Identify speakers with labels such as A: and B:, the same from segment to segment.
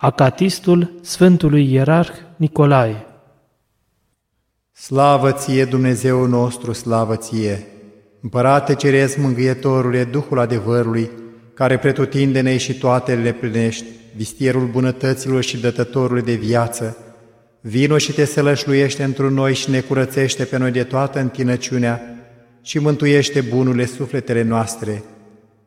A: Acatistul Sfântului Ierarh Nicolae
B: Slavă ție, Dumnezeu nostru, slavă ție! Împărate Ceresc Mângâietorule, Duhul adevărului, care pretutindene și toate le plinești, vistierul bunătăților și dătătorul de viață, vino și te sălășluiește într noi și ne curățește pe noi de toată întinăciunea și mântuiește bunurile sufletele noastre.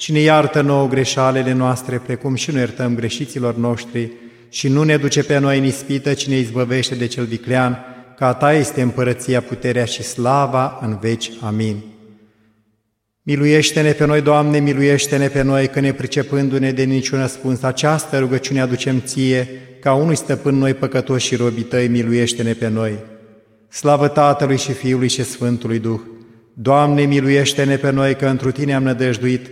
B: și ne iartă nouă greșalele noastre, precum și nu iertăm greșiților noștri, și nu ne duce pe noi în ispită, ci ne izbăvește de cel viclean, ca a Ta este împărăția, puterea și slava în veci. Amin. Miluiește-ne pe noi, Doamne, miluiește-ne pe noi, că ne pricepându-ne de niciun răspuns, această rugăciune aducem Ție, ca unui stăpân noi păcătoși și robii Tăi, miluiește-ne pe noi. Slavă Tatălui și Fiului și Sfântului Duh! Doamne, miluiește-ne pe noi, că întru Tine am nădăjduit,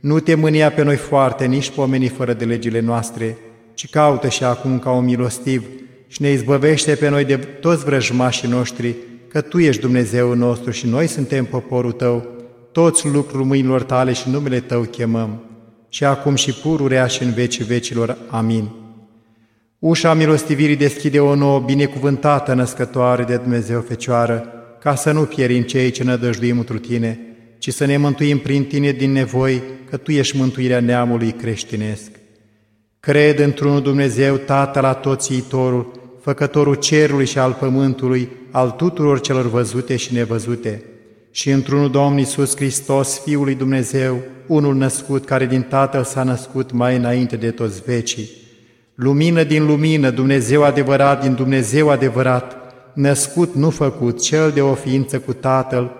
B: nu te mânia pe noi foarte, nici pomeni fără de legile noastre, ci caută și acum ca un milostiv și ne izbăvește pe noi de toți vrăjmașii noștri, că Tu ești Dumnezeu nostru și noi suntem poporul Tău, toți lucrul mâinilor Tale și numele Tău chemăm, și acum și pururea și în vecii vecilor. Amin. Ușa milostivirii deschide o nouă binecuvântată născătoare de Dumnezeu Fecioară, ca să nu pierim cei ce nădăjduim întru Tine, ci să ne mântuim prin Tine din nevoi, că Tu ești mântuirea neamului creștinesc. Cred într-unul Dumnezeu, Tatăl Atoțiitorul, Făcătorul cerului și al pământului, al tuturor celor văzute și nevăzute, și într-unul Domn Iisus Hristos, Fiul lui Dumnezeu, unul născut, care din Tatăl s-a născut mai înainte de toți vecii. Lumină din lumină, Dumnezeu adevărat din Dumnezeu adevărat, născut, nu făcut, cel de o ființă cu Tatăl,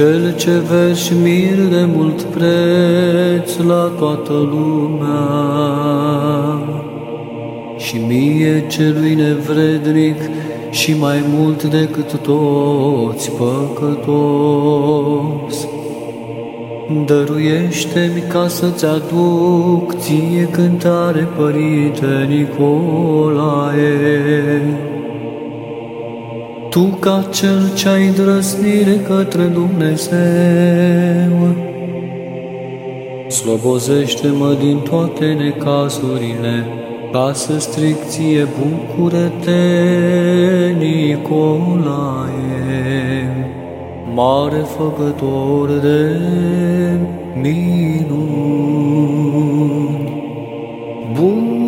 C: Cel ce vezi mir de mult preț la toată lumea, și mie celui nevrednic și mai mult decât toți păcătos. Dăruiește-mi ca să-ți aduc ție cântare, Părinte Nicolae. Tu ca cel ce-ai drăsnire către Dumnezeu, slobozește-mă din toate necazurile, ca să stric ție bucură-te, Nicolae, mare făcător de minuni. Bucură-te,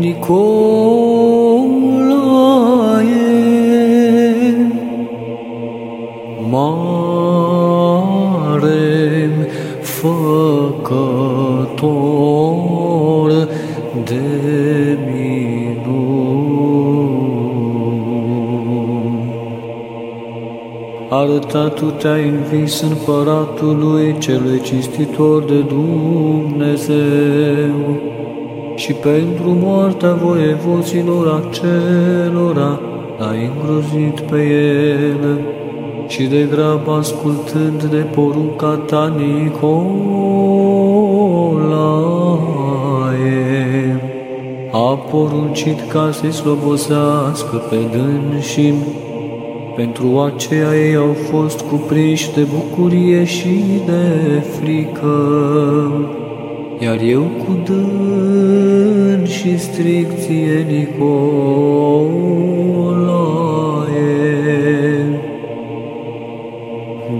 C: Nicolae, mare făcător de minuni. arătat tu te-ai învis împăratului celui cinstitor de Dumnezeu și pentru moartea voievozilor acelora ai îngrozit pe el și de grab ascultând de porunca ta Nicolae, a poruncit ca să-i slobozească pe dânșim pentru aceea ei au fost cuprinși de bucurie și de frică. Iar eu cu dând și stricție Nicolae.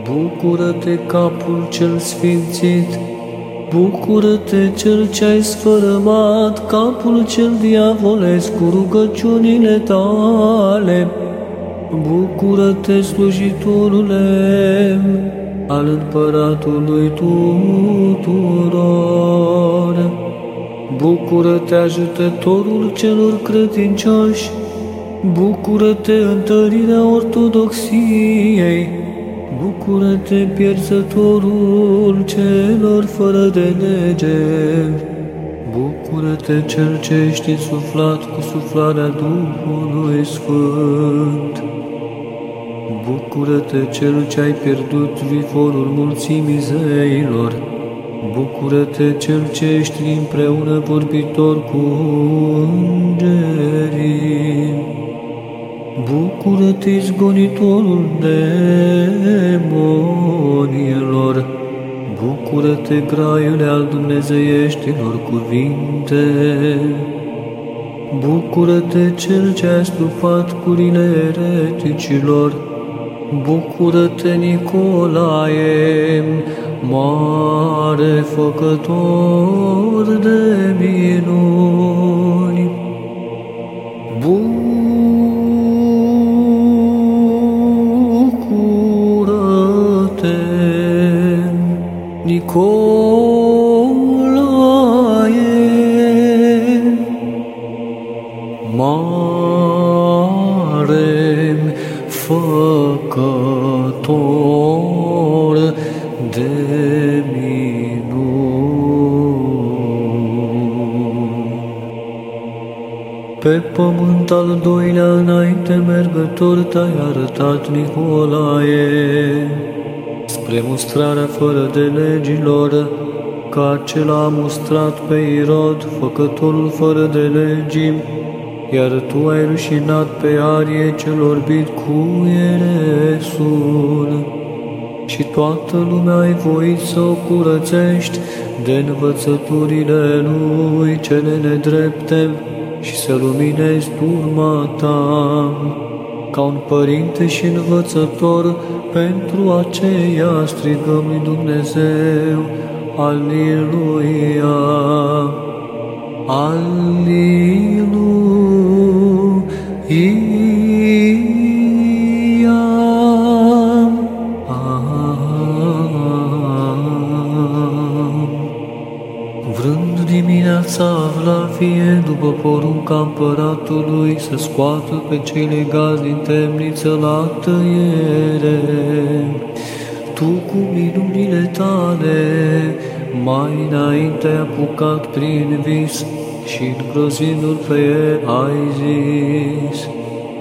C: Bucură-te, capul cel sfințit, Bucură-te, cel ce-ai sfărămat capul cel diavolesc cu rugăciunile tale, Bucură-te, slujitorule, al împăratului tuturor. Bucură-te, ajutătorul celor credincioși, Bucură-te, întărirea ortodoxiei, Bucură-te, pierzătorul celor fără de lege, Bucură-te, cel ce ești suflat cu suflarea Duhului Sfânt. Bucură-te, cel ce ai pierdut viforul mulțimii zeilor. Bucură-te, cel ce ești împreună vorbitor cu îngerii. Bucură-te, izgonitorul demonilor. Bucură-te, graiule al dumnezeieștilor cuvinte. Bucură-te, cel ce a stupat curile ereticilor. Bucură-te, Nicolae, mare făcător de minuni. Bucură-te, Nicolae, de minuni. Pe pământ al doilea înainte mergător te-ai arătat, Nicolae, spre mustrarea fără de legilor, ca acela a mustrat pe Irod, făcătorul fără de legii, iar tu ai rușinat pe arie cel orbit cu eresul. Și toată lumea ai voit să o curățești de învățăturile lui cele nedrepte și să luminezi turma ta. Ca un părinte și învățător, pentru aceea strigăm lui Dumnezeu, Aliluia, Aliluia. Dimineața avla fie după porunca împăratului să scoată pe cei legați din temniță la tăiere, tu cu minunile tale mai înainte ai apucat prin vis și îngrozindu-l pe el ai zis,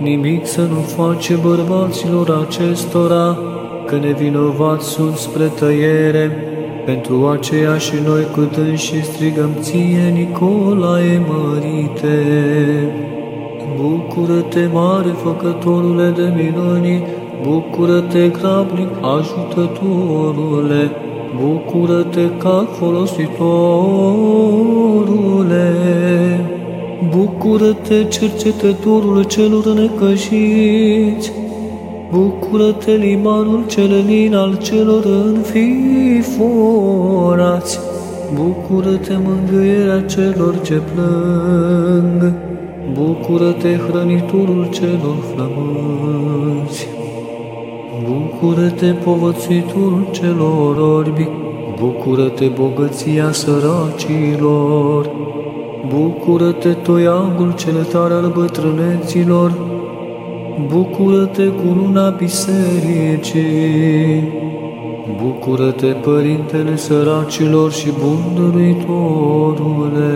C: nimic să nu face bărbaților acestora, că nevinovați sunt spre tăiere, pentru aceea și noi cât și strigăm ție, Nicolae mărite. Bucură-te, mare făcătorule de minuni, bucură-te, grabnic ajutătorule, bucură-te ca folositorule, bucură-te, cercetătorul celor necăjiți, Bucură-te, limanul cel lin al celor înfiforați, Bucură-te, mângâierea celor ce plâng, Bucură-te, hrăniturul celor flămânzi, Bucură-te, povățuiturul celor orbi, Bucură-te, bogăția Bucură-te cu luna bisericii, Bucură-te, Părintele săracilor și bundăruitorule!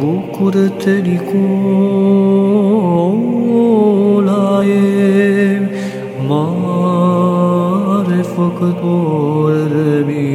C: Bucură-te, Nicolae, mare făcător de minuni!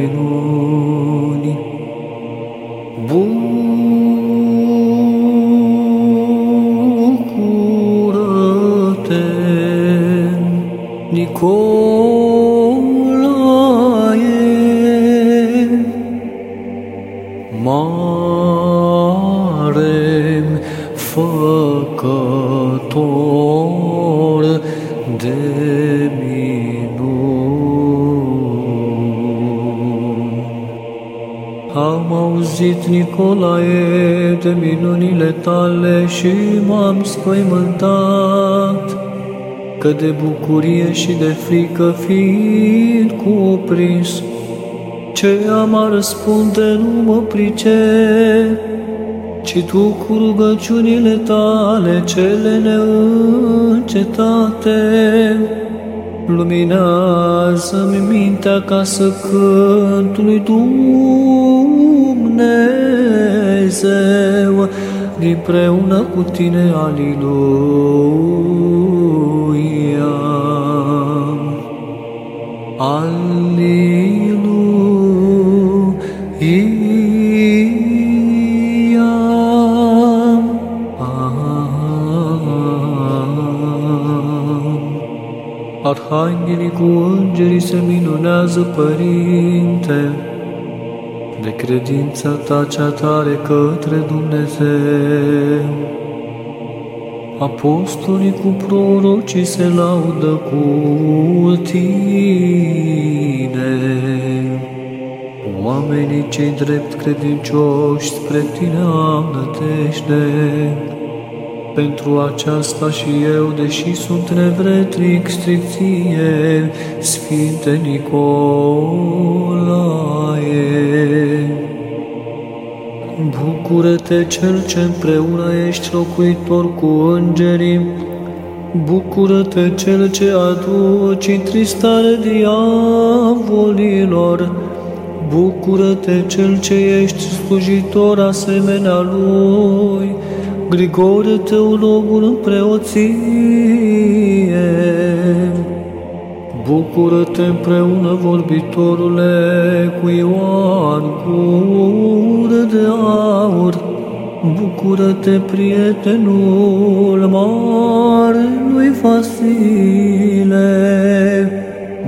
C: Că de bucurie și de frică fiind cuprins, ce am a răspunde nu mă pricep, ci tu cu rugăciunile tale cele neîncetate, luminează-mi mintea ca să cânt lui Dumnezeu, împreună cu tine, Aliluia. Arhanghelii cu îngerii se minunează, Părinte, de credința ta cea tare către Dumnezeu. Apostolii cu prorocii se laudă cu tine. Oamenii cei drept credincioși spre tine am nădejde. Pentru aceasta și eu, deși sunt nevretnic, stricție, Sfinte Nicolae. Bucură-te, Cel ce împreună ești locuitor cu îngerii, Bucură-te, Cel ce aduci întristare diavolilor, Bucură-te, Cel ce ești slujitor asemenea Lui, Grigore Teologul în preoție. Bucură-te împreună, vorbitorule, cu Ioan, gură de aur. Bucură-te, prietenul mare lui Vasile.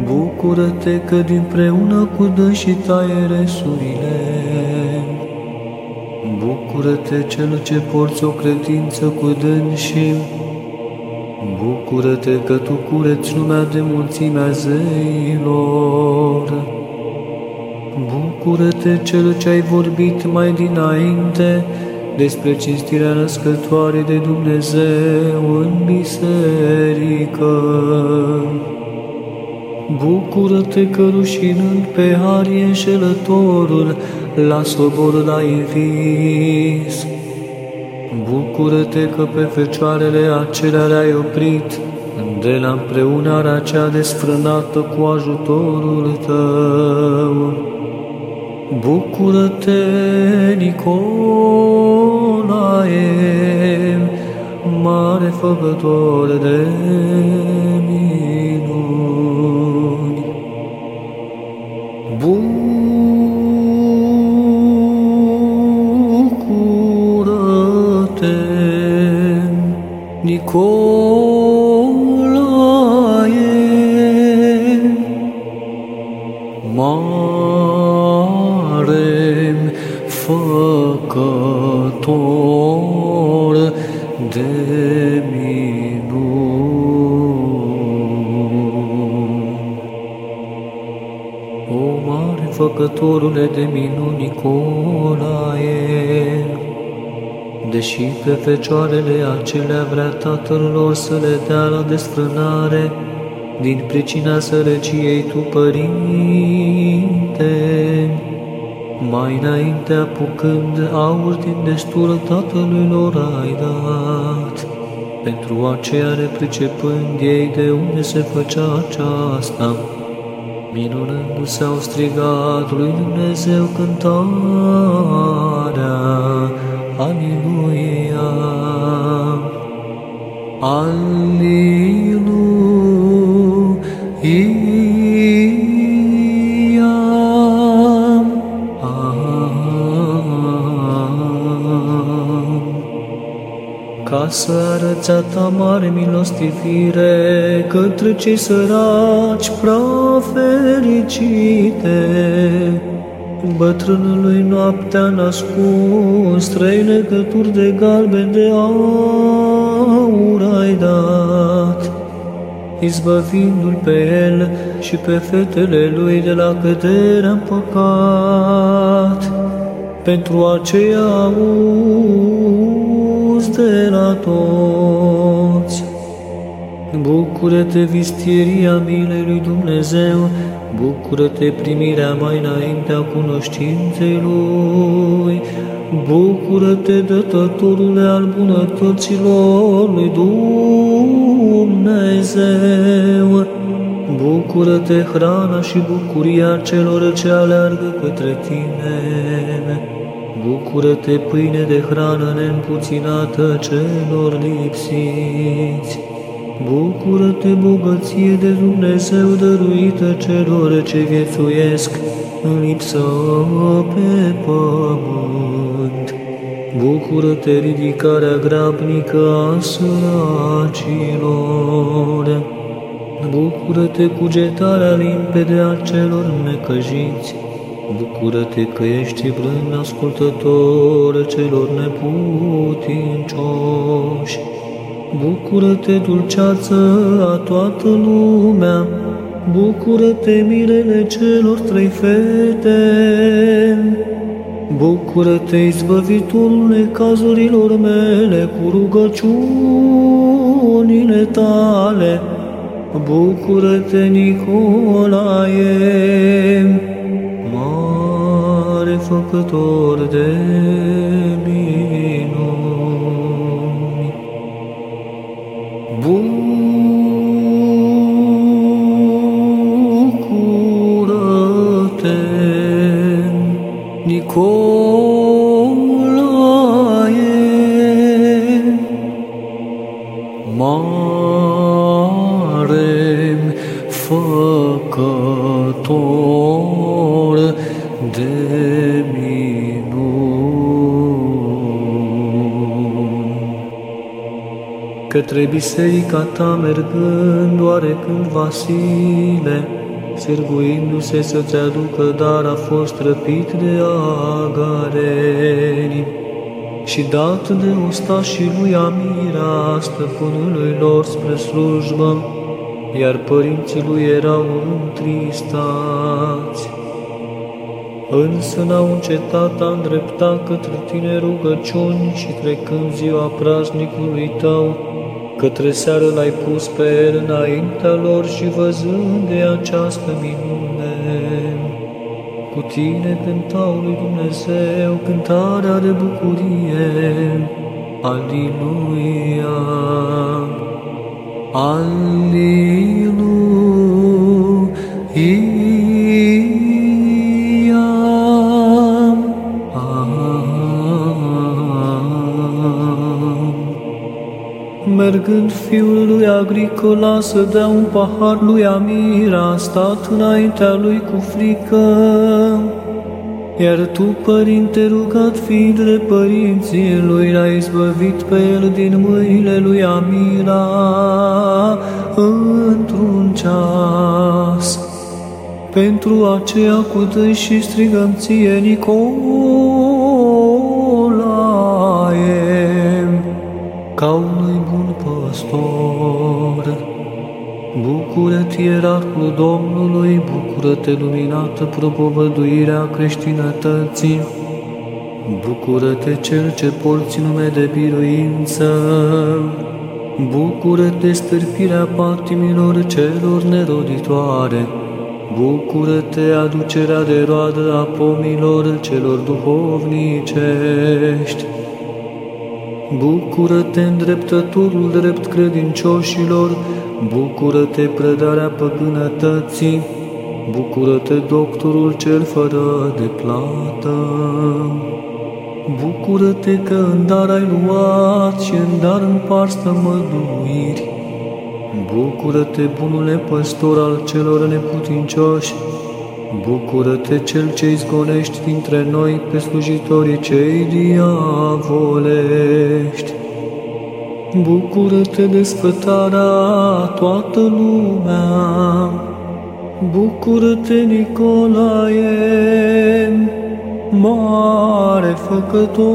C: Bucură-te că dinpreună cu dânsii taie resurile. Bucură-te, cel ce porți o credință cu dânsii. Bucură-te că tu cureți lumea de mulțimea zeilor. Bucură-te, cel ce ai vorbit mai dinainte despre cinstirea născătoare de Dumnezeu în biserică. Bucură-te că rușinând pe Harie înșelătorul, la sobor l-ai învins. Bucură-te că pe fecioarele acelea le-ai oprit, de la împreunarea cea desfrânată cu ajutorul tău. Bucură-te, Nicolae, mare făcător de minuni. Bucură-te, Nicolae, mare făcător de minuni. O mare făcătorule de minuni, Nicolae, deși pe fecioarele acelea vrea tatăl lor să le dea la desfrânare, din pricina sărăciei tu, Părinte, mai înainte apucând aur din destul tatălui lor ai dat. pentru aceea nepricepând ei de unde se făcea aceasta, minunându-se au strigat lui Dumnezeu cântarea, Aleluia! Aleluia! Ca să arăți a ta mare milostivire către cei săraci prea fericite, Bătrânului noaptea nascuns, trei legături de galben de aur ai dat, izbăvindu-l pe el și pe fetele lui de la căderea în păcat. Pentru aceea auzi de la toți. Bucură-te, vistieria milei lui Dumnezeu, Bucură-te primirea mai înaintea cunoștinței Lui, Bucură-te, dătătorule al bunătăților lui Dumnezeu, Bucură-te, hrana și bucuria celor ce aleargă către tine, Bucură-te, pâine de hrană neîmpuținată celor lipsiți, Bucură-te, bogăție de Dumnezeu dăruită celor ce viețuiesc în lipsă pe pământ. Bucură-te, ridicarea grabnică a săracilor. Bucură-te, cugetarea limpede a celor necăjiți. Bucură-te că ești blând ascultător celor neputincioși. Bucură-te, dulceață a toată lumea, Bucură-te, mirele celor trei fete, Bucură-te, izbăvitul cazurilor mele cu rugăciunile tale, Bucură-te, Nicolae, mare făcător de Către biserica ta mergând, oarecând Vasile, sârguindu-se să-ți aducă dar a fost răpit de agareni și dat de ostașii lui Amira, stăpânului lor spre slujbă, iar părinții lui erau întristați. Însă n-au încetat a îndrepta către tine rugăciuni și trecând ziua praznicului tău, Către seară l-ai pus pe el înaintea lor și văzând de această minune, cu tine cântau lui Dumnezeu cântarea de bucurie. Aliluia! Aliluia! Mergând fiul lui Agricola să dea un pahar lui Amira, a stat înaintea lui cu frică. Iar tu, Părinte, rugat fiind de părinții lui, l-ai izbăvit pe el din mâinile lui Amira într-un ceas. Pentru aceea cu tăi și strigăm ție, Nicolae, ca unui bun păstor. Bucură-te, ierarhul Domnului, bucură-te, luminată propovăduirea creștinătății, Bucură-te, cel ce porți nume de biruință, Bucură-te, stârpirea patimilor celor neroditoare, Bucură-te, aducerea de roadă a pomilor celor duhovnicești, Bucură-te, îndreptătorul drept credincioșilor, bucură-te, predarea păgânătății, bucură-te, doctorul cel fără de plată. Bucură-te că în dar ai luat și în dar împarți tămăduiri. Bucură-te, bunule păstor al celor neputincioși, Bucură-te cel ce izgonești dintre noi pe slujitorii cei diavolești. Bucură-te de sfătarea toată lumea. Bucură-te, Nicolae, mare făcător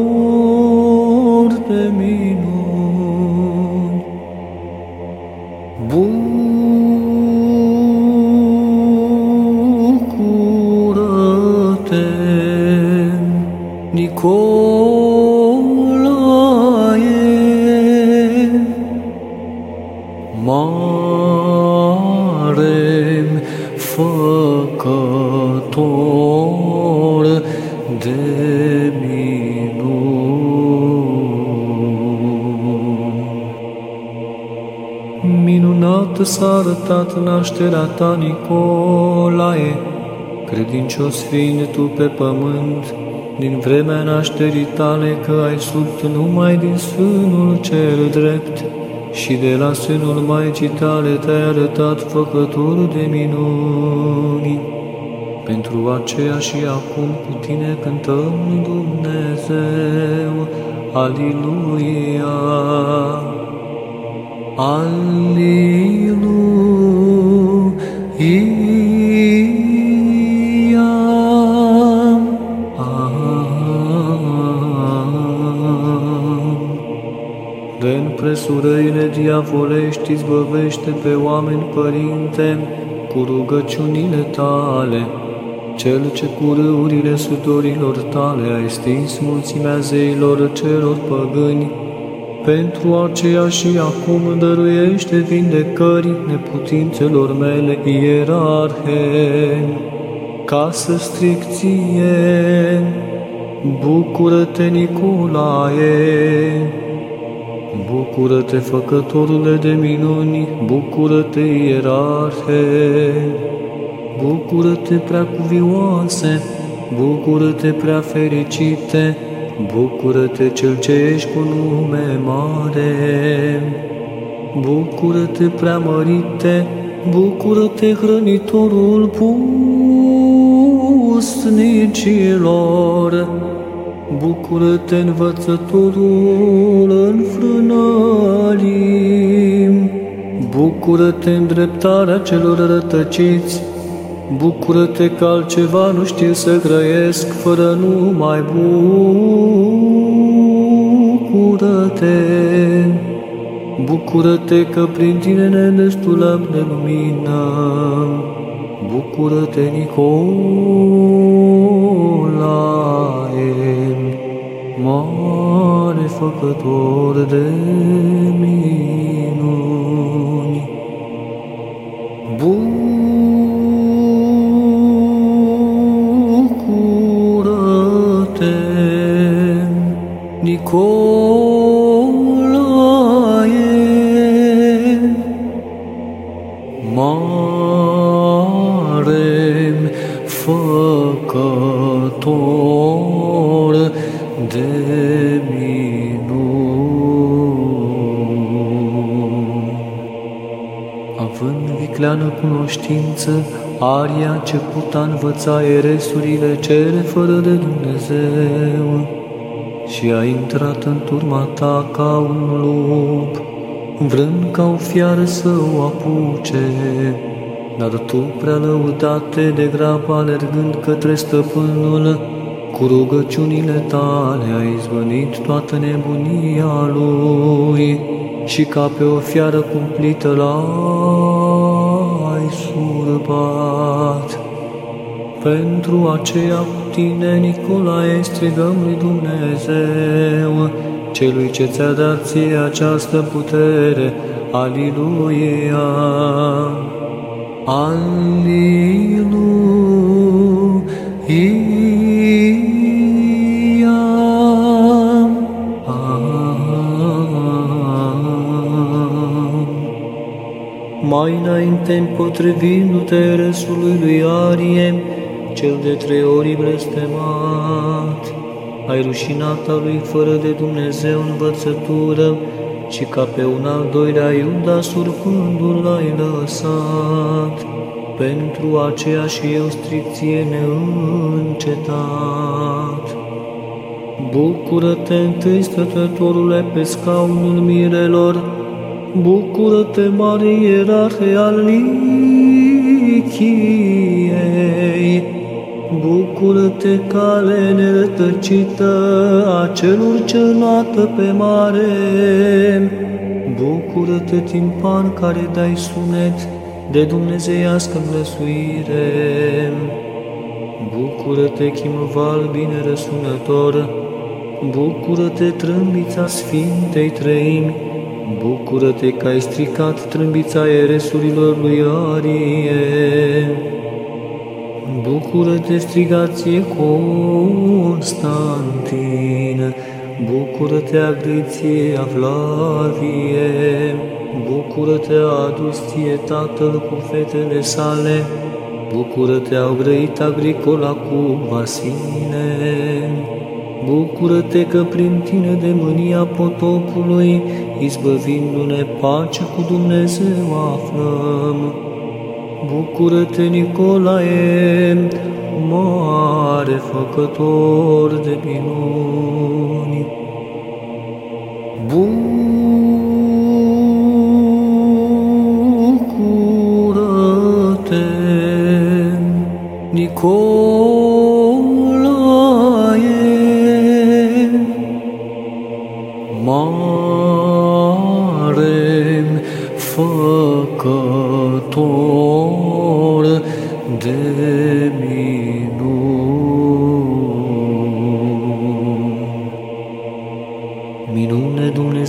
C: de minuni. Bucură s-a arătat nașterea ta, Nicolae, credincios fiind tu pe pământ, din vremea nașterii tale că ai sub numai din Sfântul cel drept și de la sânul Maicii tale te-ai arătat făcătorul de minuni. Pentru aceea și acum cu tine cântăm Dumnezeu, Aliluia, Aliluia. Presurările diavolești izbăvește pe oameni, Părinte, cu rugăciunile tale, cel ce cu râurile sudorilor tale ai stins mulțimea zeilor celor păgâni, pentru aceea și acum dăruiește vindecări neputințelor mele ierarhe, ca să stricție, bucură-te, Nicolae, Bucură-te, făcătorule de minuni, bucură-te, ierarhe, bucură-te, prea cuvioase, bucură-te, prea fericite, bucură-te, cel ce ești cu nume mare, bucură-te, prea mărite, bucură-te, hrănitorul pusnicilor, Bucură-te, învățătorul înfrânării, Bucură-te, îndreptarea celor rătăciți, Bucură-te că altceva nu știu să grăiesc fără numai bucură-te. Bucură-te că prin tine ne destulăm de lumină. Bucură-te, Nicolae mare făcător de minuni. Bucură-te, Nicolae, mare de minuni. Având vicleană cunoștință, Aria a început a învăța eresurile cele fără de Dumnezeu și a intrat în turma ta ca un lup, vrând ca o fiară să o apuce. Dar tu, prea lăudate de grabă, alergând către stăpânul, cu rugăciunile tale ai izbănit toată nebunia lui și ca pe o fiară cumplită l-ai surbat. Pentru aceea cu tine, Nicolae, strigăm lui Dumnezeu, celui ce ți-a dat ție această putere, Aliluia! Aliluia! Mai înainte împotrivindu-te răsului lui Arie, cel de trei ori blestemat, ai rușinat lui fără de Dumnezeu învățătură și ca pe un al doilea Iuda surpându-l l-ai lăsat. Pentru aceea și eu stricție neîncetat. Bucură-te întâi, stătătorule, pe scaunul mirelor, Bucură-te, mare ierarhe al Lichiei, Bucură-te, cale nerătăcită a celor ce înată pe mare, Bucură-te, timpan care dai sunet de dumnezeiască înglăsuire, Bucură-te, chimval bine răsunător, Bucură-te, trâmbița Sfintei Treimi, Bucură-te că ai stricat trâmbița eresurilor lui Arie. Bucură-te, strigație Constantin, Bucură-te, agriție Flavie, Bucură-te, a adus ție tatăl cu fetele sale, Bucură-te, au grăit agricola cu Vasile. Bucură-te că prin tine de mânia potopului, izbăvindu-ne pace cu Dumnezeu aflăm. Bucură-te, Nicolae, mare făcător de minuni. Bucură-te, Nicolae,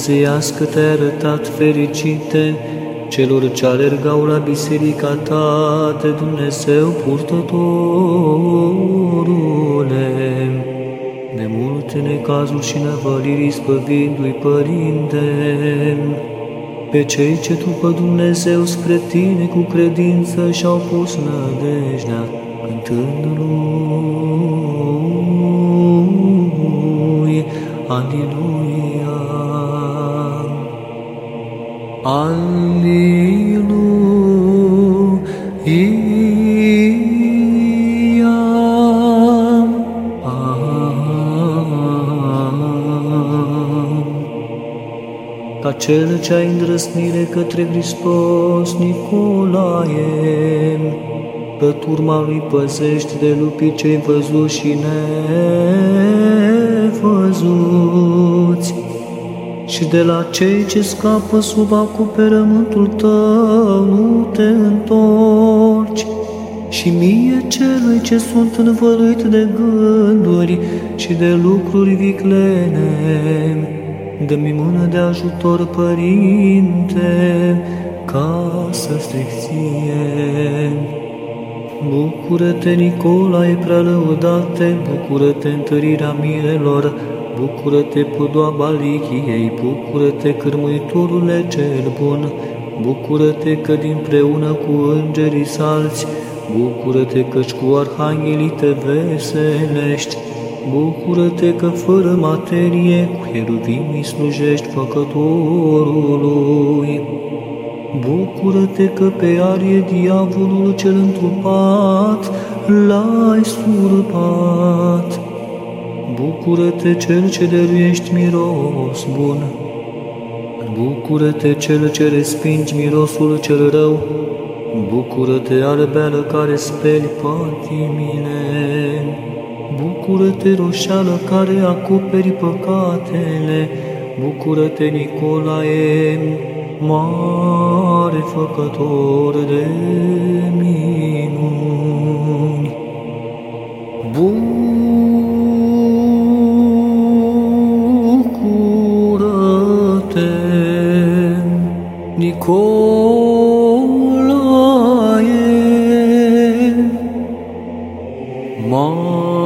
C: dumnezeiască te-ai arătat fericite celor ce alergau la biserica ta de Dumnezeu purtătorule. De multe necazuri și năvăliri spăvindu-i, Părinte, pe cei ce după Dumnezeu spre tine cu credință și-au pus nădejdea, cântând lui, Aleluia. Alleluia. Ca cel ce ai îndrăsnire către Hristos, Nicolae, pe turma lui păzești de lupii cei văzuți și nevăzuți, și de la cei ce scapă sub acoperământul tău nu te întorci. Și mie celui ce sunt învăluit de gânduri și de lucruri viclene, dă-mi mână de ajutor, Părinte, ca să stricție. Bucură-te, Nicolae, prea lăudate, bucură-te, întărirea mirelor, Bucură-te, podoaba lichiei, bucură-te, cârmuitorule cel bun, bucură-te că dinpreună cu îngerii salți, bucură-te căci cu arhanghelii te veselești, bucură-te că fără materie cu cheruvimii slujești făcătorului. Bucură-te că pe arie diavolul cel întrupat l-ai surpat. Bucură-te cel ce dăruiești miros bun. Bucură-te cel ce respingi mirosul cel rău. Bucură-te albeală care speli patimile. Bucură-te roșeală care acoperi păcatele. Bucură-te Nicolae, mare făcător de minuni. Bun nicolae mare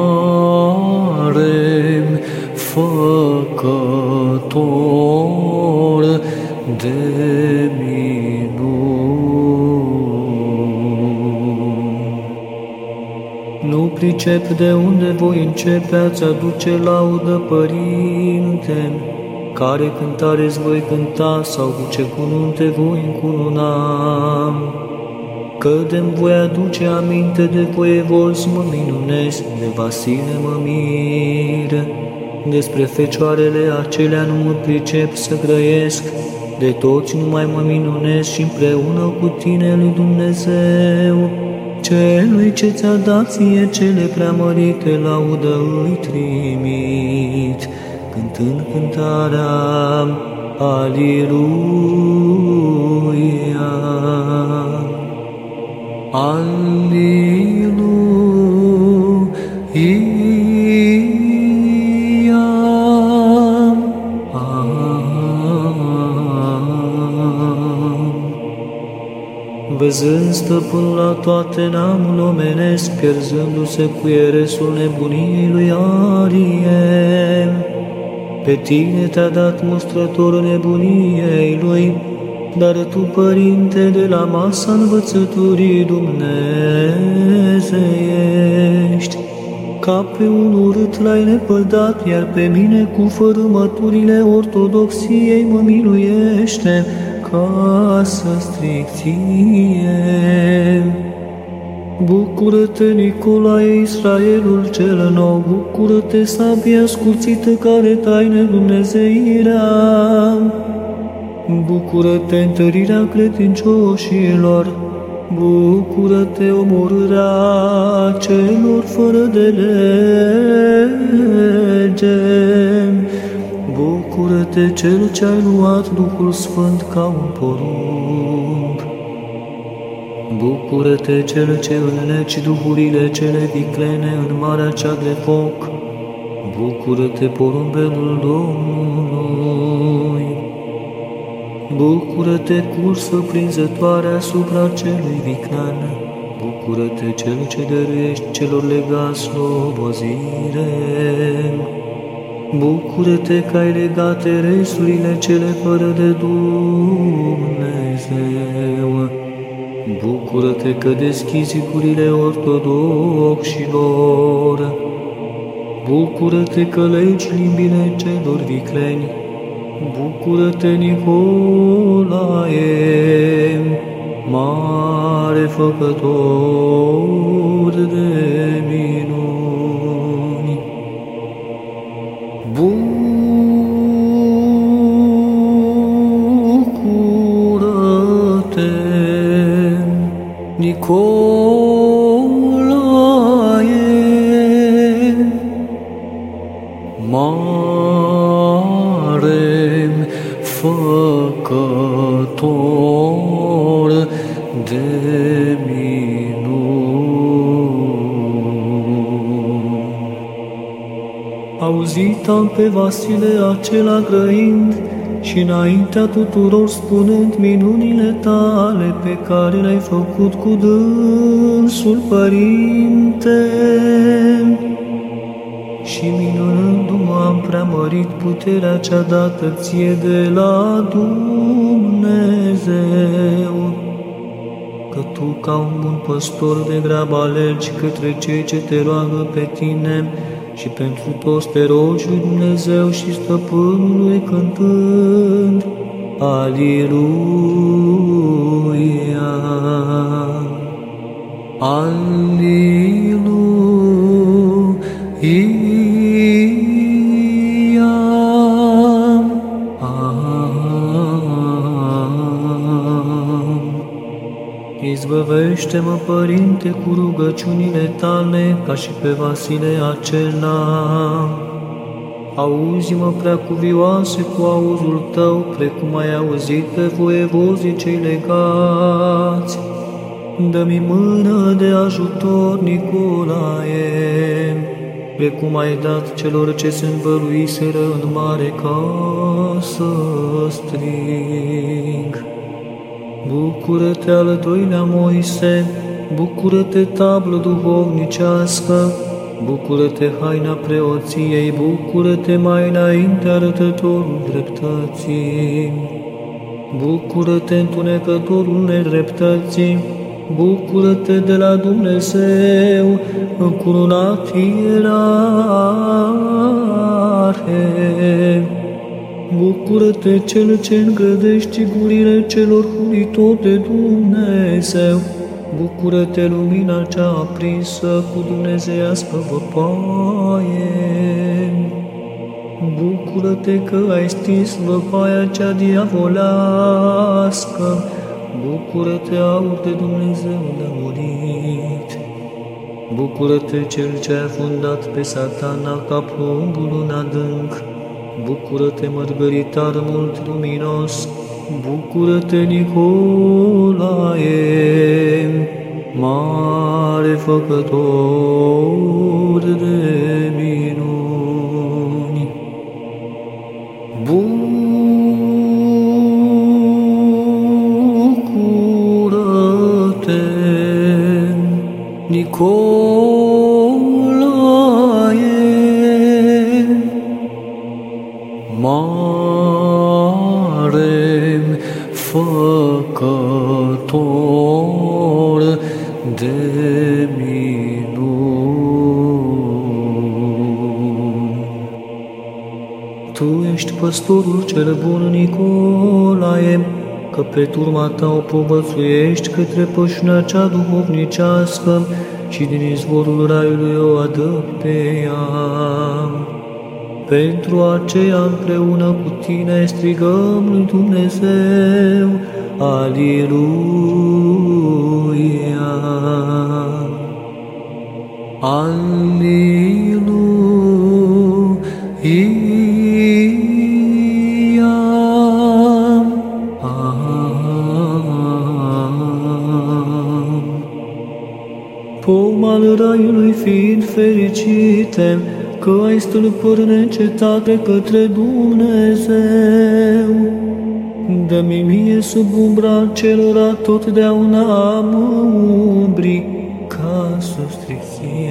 C: făcător de Nu pricep de unde voi începe ați aduce laudă, Părinte, care cântare voi cânta sau cu ce cununte voi încununa. Că de voi aduce aminte de voievos mă minunesc, de Vasile mă mir. Despre fecioarele acelea nu mă pricep să grăiesc, de toți nu mai mă minunesc și împreună cu tine, lui Dumnezeu, celui ce ți-a dat ție cele preamărite laudă îi trimit, cântând cântarea Aliluia. Aliluia. Văzând stăpânul la toate neamul omenesc, pierzându-se cu eresul nebuniei lui Arie, pe tine te-a dat mustrătorul nebuniei lui, dar tu, Părinte, de la masa învățăturii dumnezeiești, ca pe un urât l-ai lepădat, iar pe mine cu fărâmăturile ortodoxiei mă miluiește, ca să stric ție. Bucură-te, Nicolae, Israelul cel nou, bucură-te, sabia scuțită care taine Dumnezeirea. Bucură-te, întărirea credincioșilor, bucură-te, omorârea celor fără de lege. Bucură-te, cel ce ai luat Duhul Sfânt ca un porumb. Bucură-te, cel ce înleci duhurile cele viclene în marea cea de foc. Bucură-te, porumbelul Domnului. Bucură-te, cursă prinzătoare asupra celui viclean. Bucură-te, cel ce dăruiești celor legați slobozire. Bucură-te că ai legate resurile cele fără de Dumnezeu. Bucură-te că deschizi gurile ortodoxilor. Bucură-te că legi limbile celor vicleni. Bucură-te, Nicolae, mare făcător de minuni. Bucură-te, Nicolae, mare făcător de minuni. Auzit am pe Vasile acela grăind și înaintea tuturor spunând minunile tale pe care le-ai făcut cu dânsul, Părinte. Și minunându-mă am preamărit puterea cea dată ție de la Dumnezeu. Că tu, ca un bun păstor de grabă, alergi către cei ce te roagă pe tine, și pentru toți te rogi lui Dumnezeu și Stăpânului cântând Aliluia. Aliluia. Izbăvește-mă, Părinte, cu rugăciunile tale, ca și pe Vasile acela. Auzi-mă, prea cuvioase, cu auzul tău, precum ai auzit pe voievozii cei legați. Dă-mi mână de ajutor, Nicolae, precum ai dat celor ce se învăluiseră în mare ca să strig. Bucură-te al doilea Moise, bucură-te tablă duhovnicească, bucură-te haina preoției, bucură-te mai înainte arătătorul dreptății. Bucură-te întunecătorul nedreptății, Bucură-te de la Dumnezeu, încurunat ierarhe. Bucură-te cel ce îngrădești gurile celor huritori de Dumnezeu. Bucură-te lumina cea aprinsă cu dumnezeiască văpaie. Bucură-te că ai stins văpaia cea diavolească. Bucură-te, aur de Dumnezeu de murit. Bucură-te, cel ce a fundat pe satana ca plumbul în adânc. Bucură-te, mărgăritar mult luminos. Bucură-te, Nicolae, mare făcător de minuni. Bucură-te, Nicolae, ești păstorul cel bun, Nicolae, că pe turma ta o povățuiești către pășunea cea duhovnicească și din izvorul raiului o adă pe ea. Pentru aceea împreună cu tine strigăm lui Dumnezeu, Aliluia! Aliluia! Fiind fericite, că ai stâlpări neîncetate către Dumnezeu. Dă-mi mie sub umbra celor totdeauna am umbri ca să ție.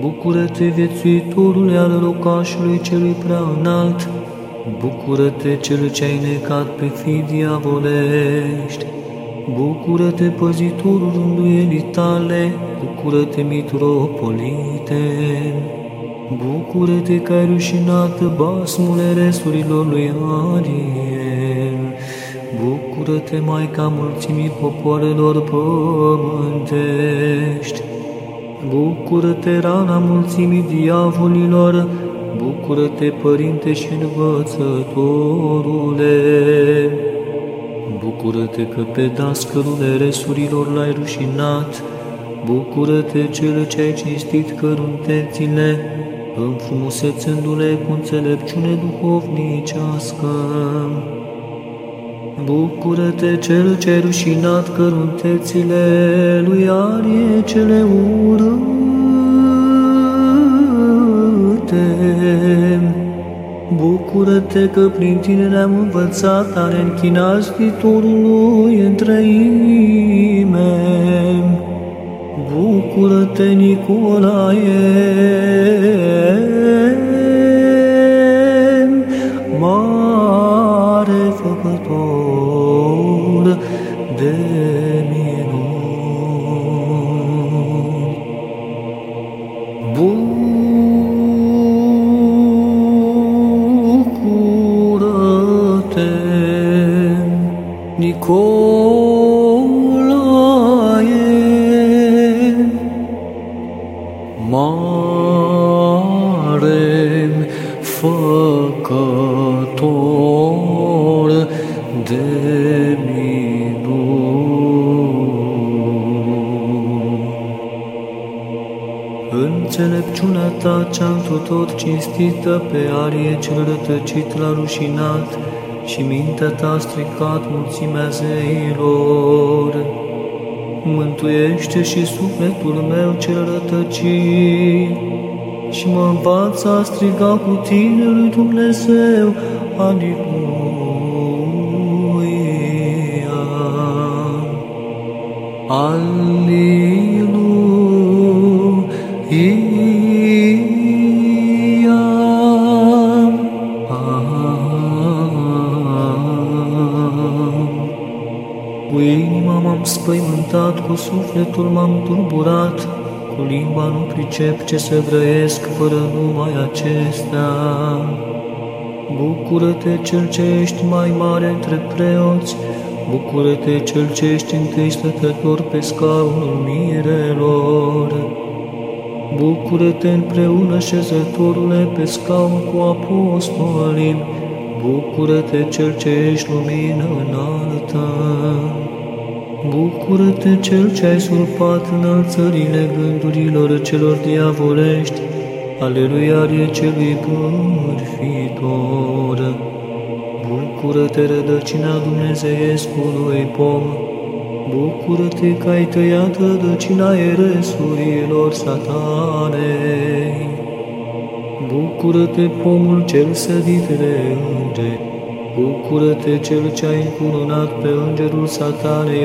C: Bucură-te, viețuitorule al locașului celui prea înalt, Bucură-te, cel ce ai necat pe fii diavolești, Bucură-te, păzitorul înduielii tale, Bucură-te, mitropolite, Bucură-te că ai rușinat basmule resurilor lui Ariel, Bucură-te, Maica mulțimii popoarelor pământești, Bucură-te, rana mulțimii diavolilor, Bucură-te, Părinte și Învățătorule! Bucură-te că pe dascălule resurilor l-ai rușinat, Bucură-te, Cel ce ai cinstit căruntețile, înfrumusețându-le cu înțelepciune duhovnicească. Bucură-te, Cel ce ai rușinat căruntețile lui Arie cele urâte. Bucură-te că prin tine ne-am învățat a ne închina Scriitorului în trăime. Bucură-te, Nicolae, Înțelepciunea ta cea tot cinstită pe arie cel rătăcit l-a rușinat și mintea ta a stricat mulțimea zeilor. Mântuiește și sufletul meu cel rătăcit și mă învață a striga cu tine lui Dumnezeu. Aleluia! Aleluia! Spăimântat, cu sufletul m-am turburat, cu limba nu pricep ce să grăiesc fără numai acestea. Bucură-te cel ce ești mai mare între preoți, Bucură-te cel ce ești întâi stătător pe scaunul mirelor. Bucură-te împreună șezătorule pe scaun cu apostolii, Bucură-te cel ce ești lumină înaltă. Bucură-te cel ce ai surpat înălțările gândurilor celor diavolești, Aleluia celui bârfitor. Bucură-te, rădăcina Dumnezeiescului pom, Bucură-te că ai tăiat rădăcina eresurilor satanei. Bucură-te, pomul cel sădit de îngeri, Bucură-te, cel ce ai încununat pe îngerul satanei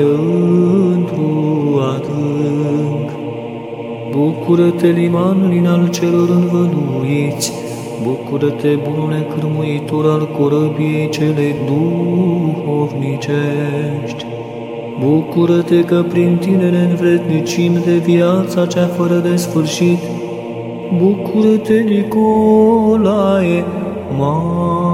C: într-o adânc. Bucură-te, liman al celor învăluiți, Bucură-te, bunule cârmuitor al corăbiei cele duhovnicești! Bucură-te că prin tine ne învrednicim de viața cea fără de sfârșit. Bucură-te, Nicolae, mare,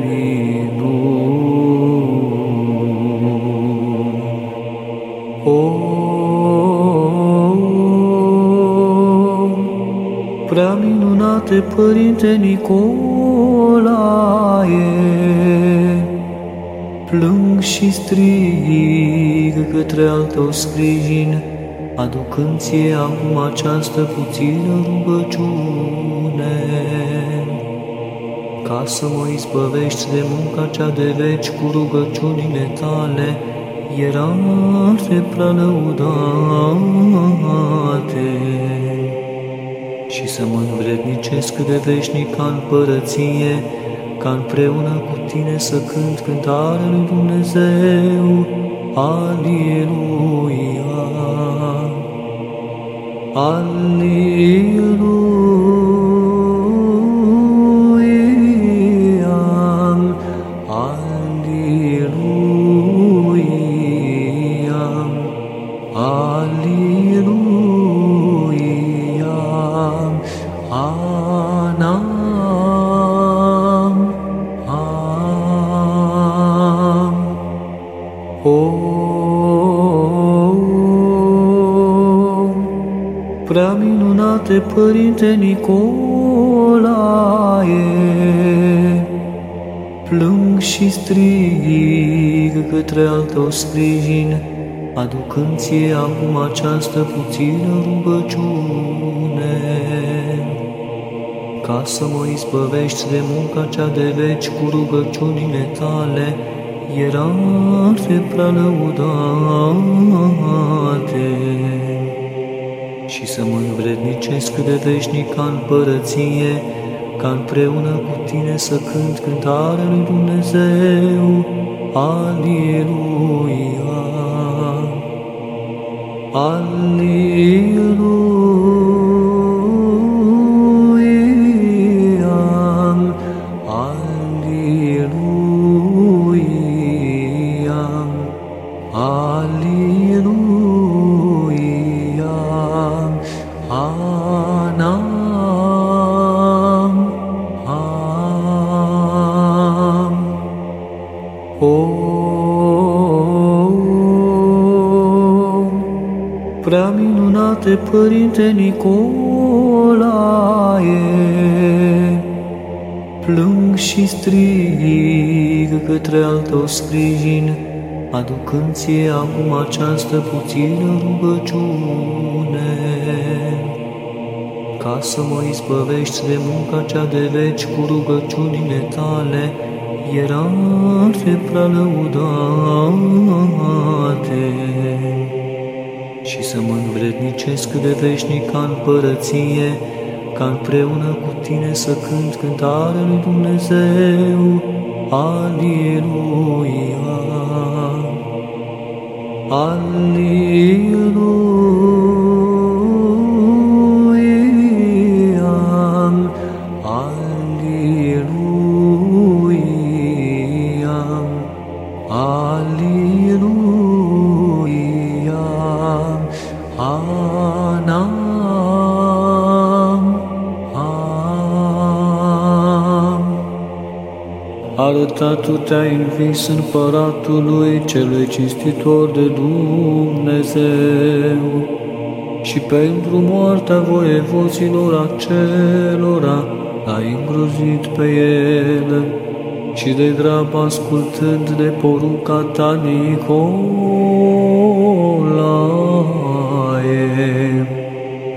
C: Bucură Părinte Nicolae, plâng și strig către al tău sprijin, aducând ție acum această puțină rugăciune, ca să mă izbăvești de munca cea de veci cu rugăciunile tale, ierate prea lăudate. și să mă învrednicesc de veșnica împărăție, ca împreună cu tine să cânt cântarea lui Dumnezeu. Aleluia! Aleluia! Părinte Nicolae, plâng și strig către al tău sprijin, aducând ție acum această puțină rugăciune, ca să mă izbăvești de munca cea de veci cu rugăciunile tale, ierate prea lăudate. și să mă învrednicesc de veșnica împărăție, ca împreună cu tine să cânt cântarea lui Dumnezeu. Aleluia! Aleluia!
D: Plâng și strig către al tău sprijin, aducând ție acum această puțină rugăciune, ca să mă izbăvești de munca cea de veci cu rugăciunile tale,
C: ierare prea lăudate. Și să mă învrednicesc de veșnic în părăție, ca împreună cu tine să cânt cântare lui Dumnezeu. Aleluia! Aleluia! Arătat tu te-ai învins împăratului celui cinstitor de Dumnezeu. Și pentru moartea voievoților acelora ai îngrozit pe ele și de grab ascultând de poruca ta Nicolae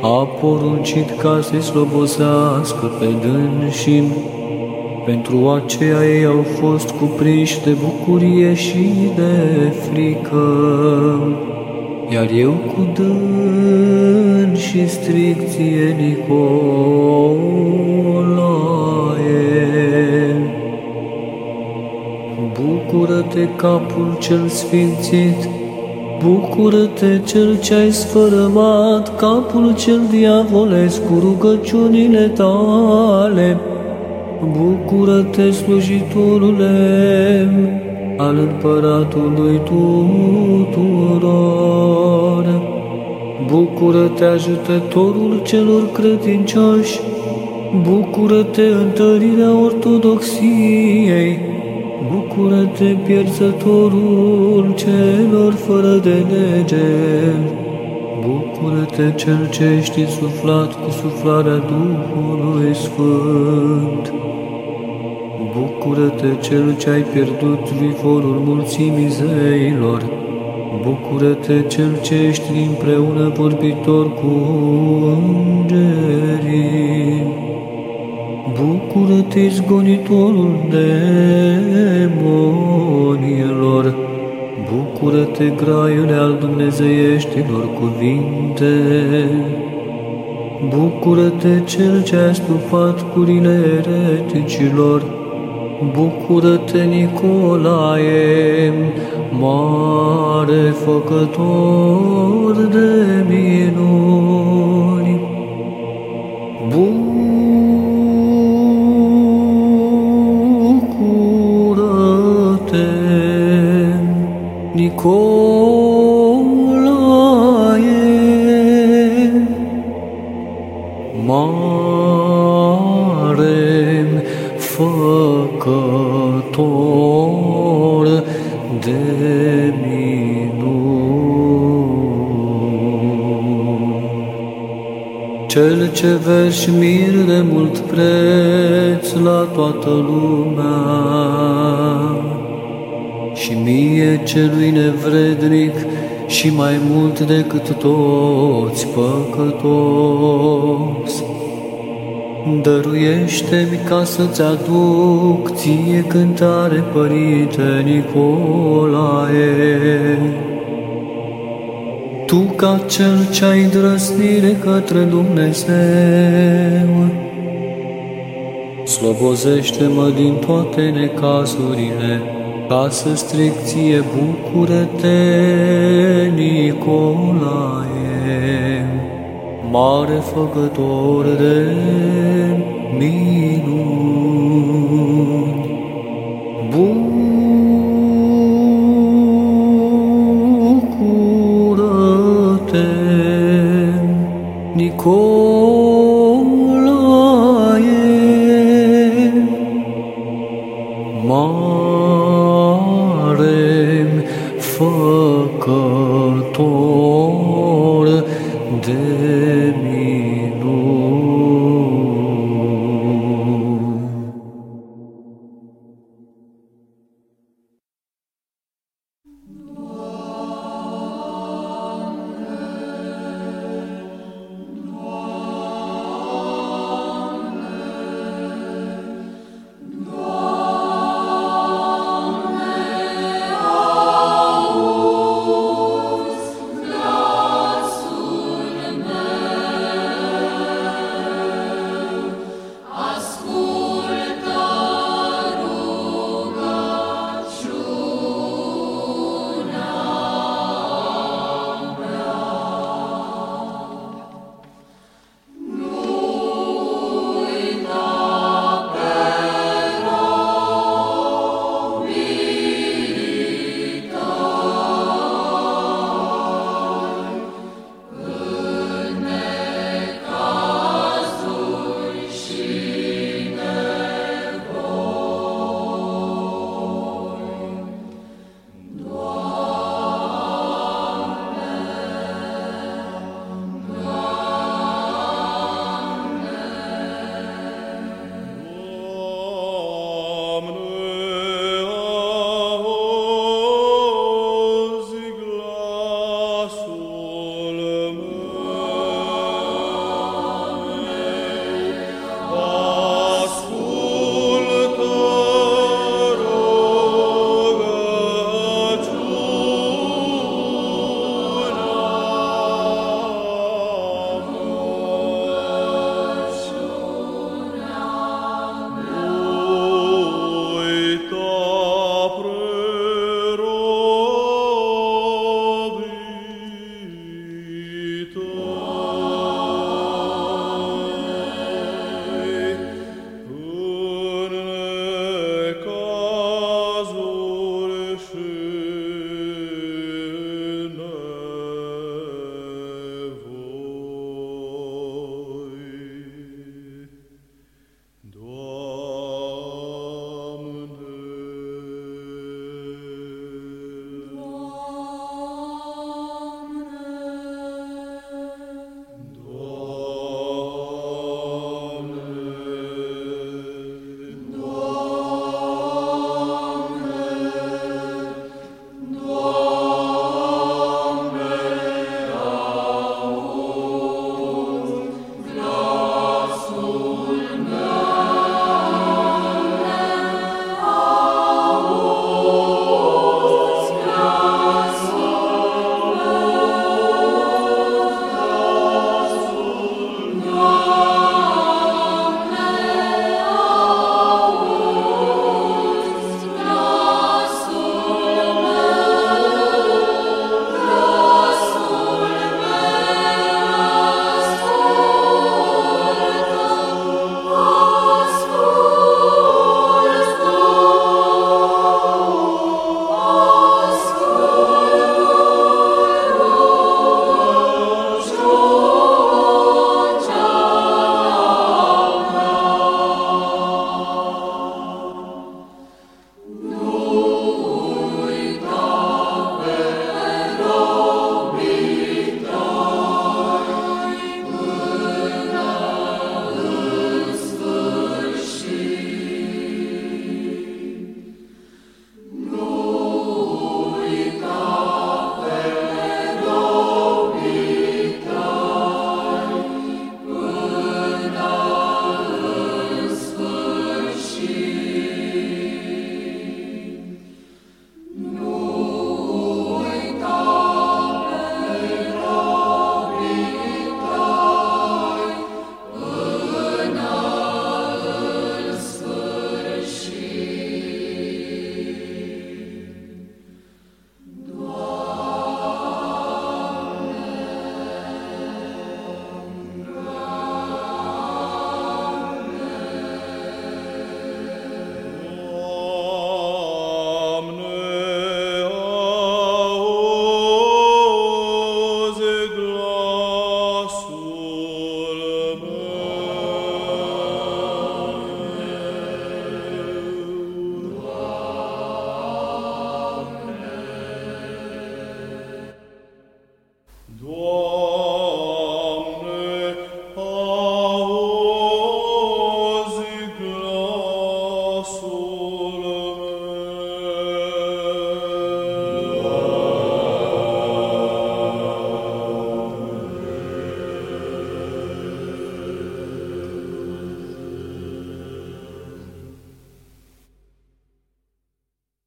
C: a poruncit ca să-i slobozească pe dânșim pentru aceea ei au fost cuprinși de bucurie și de frică. Iar eu cu dând și stricție Nicolae. Bucură-te, capul cel sfințit, Bucură-te, cel ce-ai sfărămat capul cel diavolesc cu rugăciunile tale, Bucură-te, slujitorule, al împăratului tuturor. Bucură-te, ajutătorul celor credincioși, Bucură-te, întărirea ortodoxiei, Bucură-te, pierzătorul celor fără de lege, Bucură-te, cel ce ești suflat cu suflarea Duhului Sfânt. Bucură-te, cel ce ai pierdut viforul mulțimii zeilor. Bucură-te, cel ce ești împreună vorbitor cu îngerii. Bucură-te, zgonitorul demonilor. Bucură-te, graiule al dumnezeieștilor cuvinte. Bucură-te, cel ce a stupat curile ereticilor. Bucură-te, Nicolae, mare făcător de minuni. Nicolae, mare făcător de minuni. Cel ce vezi mir de mult preț la toată lumea, și mie celui nevrednic și mai mult decât toți păcătos. Dăruiește-mi ca să-ți aduc ție cântare, Părinte Nicolae. Tu ca cel ce ai drăsnire către Dumnezeu, slobozește-mă din toate necazurile, ca să stric ție, bucură-te, Nicolae, mare făcător de minuni. Bucură-te, Nicolae, făcător de